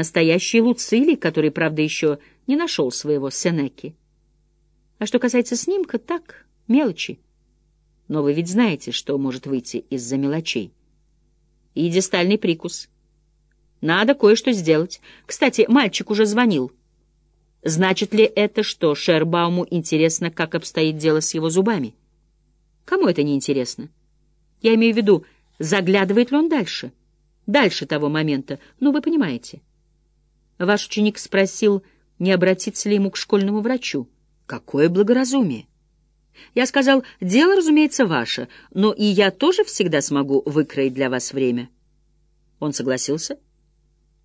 Настоящий Луцилий, который, правда, еще не нашел своего Сенеки. А что касается снимка, так, мелочи. Но вы ведь знаете, что может выйти из-за мелочей. И дистальный прикус. Надо кое-что сделать. Кстати, мальчик уже звонил. Значит ли это, что Шербауму интересно, как обстоит дело с его зубами? Кому это не интересно? Я имею в виду, заглядывает ли он дальше? Дальше того момента, ну, вы понимаете. Ваш ученик спросил, не обратиться ли ему к школьному врачу. Какое благоразумие! Я сказал, дело, разумеется, ваше, но и я тоже всегда смогу выкроить для вас время. Он согласился.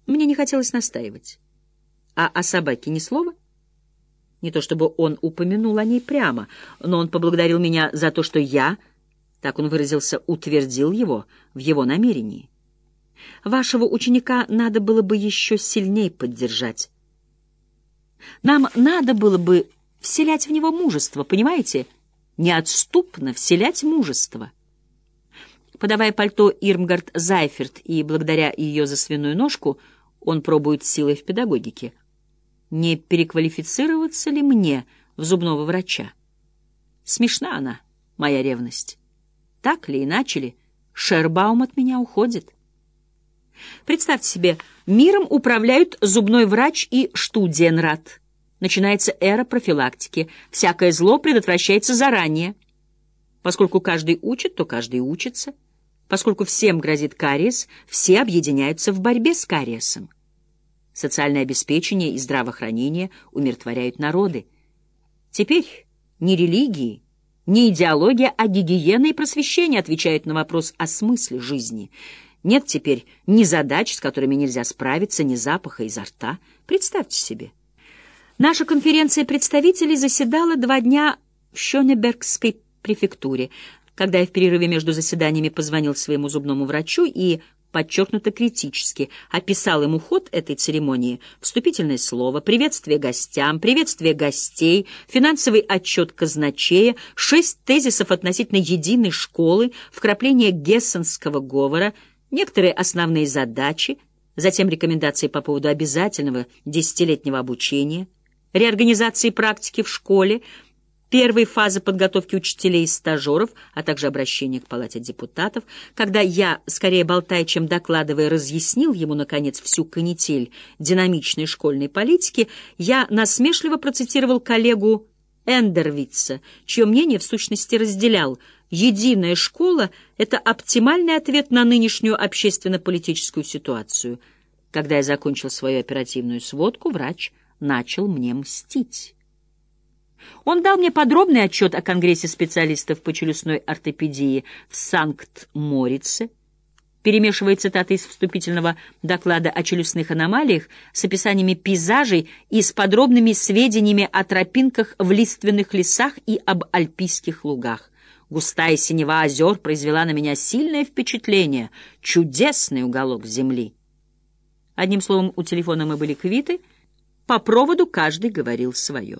Мне не хотелось настаивать. А о собаке ни слова? Не то чтобы он упомянул о ней прямо, но он поблагодарил меня за то, что я, так он выразился, утвердил его в его намерении. Вашего ученика надо было бы еще сильнее поддержать. Нам надо было бы вселять в него мужество, понимаете? Неотступно вселять мужество. Подавая пальто Ирмгард Зайферт и благодаря ее за свиную ножку, он пробует силой в педагогике — не переквалифицироваться ли мне в зубного врача. Смешна она, моя ревность. Так ли, иначе ли, Шербаум от меня уходит. Представьте себе, миром управляют зубной врач и штудиенрат. Начинается эра профилактики. Всякое зло предотвращается заранее. Поскольку каждый учит, то каждый учится. Поскольку всем грозит кариес, все объединяются в борьбе с кариесом. Социальное обеспечение и здравоохранение умиротворяют народы. Теперь ни религии, ни идеология, а гигиена и просвещение отвечают на вопрос о смысле жизни. Нет теперь ни задач, с которыми нельзя справиться, ни запаха изо рта. Представьте себе. Наша конференция представителей заседала два дня в Шёнебергской префектуре. Когда я в перерыве между заседаниями позвонил своему зубному врачу и подчеркнуто критически, описал ему ход этой церемонии, вступительное слово, приветствие гостям, приветствие гостей, финансовый отчет казначея, шесть тезисов относительно единой школы, вкрапление гессенского говора, некоторые основные задачи, затем рекомендации по поводу обязательного десятилетнего обучения, реорганизации практики в школе, первой фазы подготовки учителей и стажеров, а также обращения к палате депутатов, когда я, скорее болтая, чем докладывая, разъяснил ему, наконец, всю канитель динамичной школьной политики, я насмешливо процитировал коллегу Эндервитца, чье мнение в сущности разделял. Единая школа — это оптимальный ответ на нынешнюю общественно-политическую ситуацию. Когда я закончил свою оперативную сводку, врач начал мне мстить. Он дал мне подробный отчет о Конгрессе специалистов по челюстной ортопедии в Санкт-Морице, перемешивая цитаты из вступительного доклада о челюстных аномалиях с описаниями пейзажей и с подробными сведениями о тропинках в лиственных лесах и об альпийских лугах. Густая синева озер произвела на меня сильное впечатление, чудесный уголок земли. Одним словом, у телефона мы были квиты, по проводу каждый говорил свое.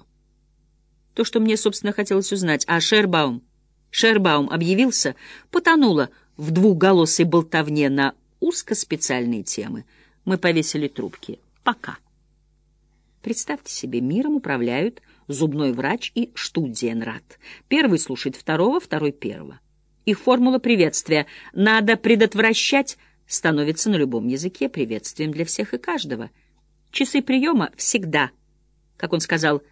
То, что мне, собственно, хотелось узнать. А Шербаум? Шербаум объявился, потонуло в двухголосой болтовне на узкоспециальные темы. Мы повесили трубки. Пока. Представьте себе, миром управляют зубной врач и штудиенрат. Первый слушает второго, второй первого. Их формула приветствия «надо предотвращать» становится на любом языке приветствием для всех и каждого. Часы приема всегда, как он сказал, —